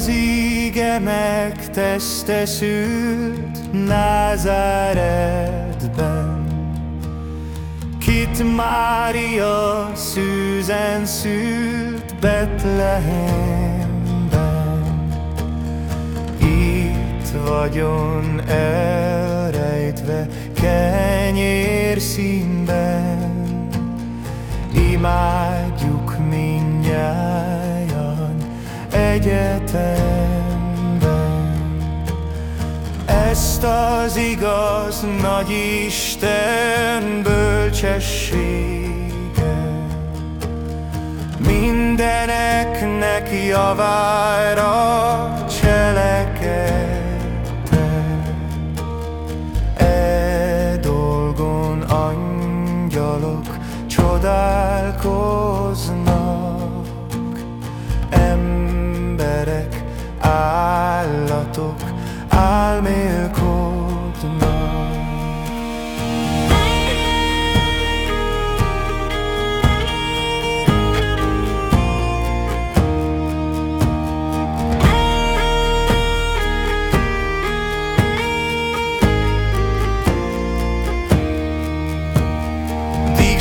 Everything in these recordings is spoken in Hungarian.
az íge megtestesült Názáretben, Kit Mária szűzen szült Betlehemben. Itt vagyon elrejtve kenyér színben, Imádjuk egyetemben. Ezt az igaz nagy Isten bölcsessége Mindeneknek javára cselekedte. E dolgon angyalok csodálkoznak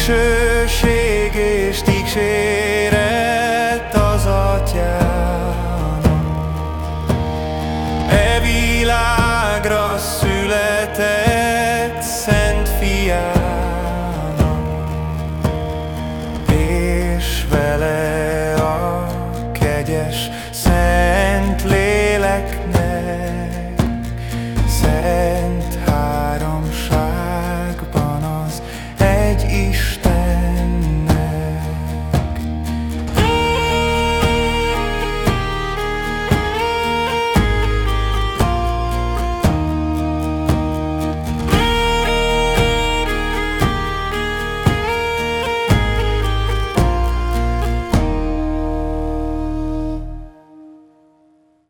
Dicsőség és dicséret az atyának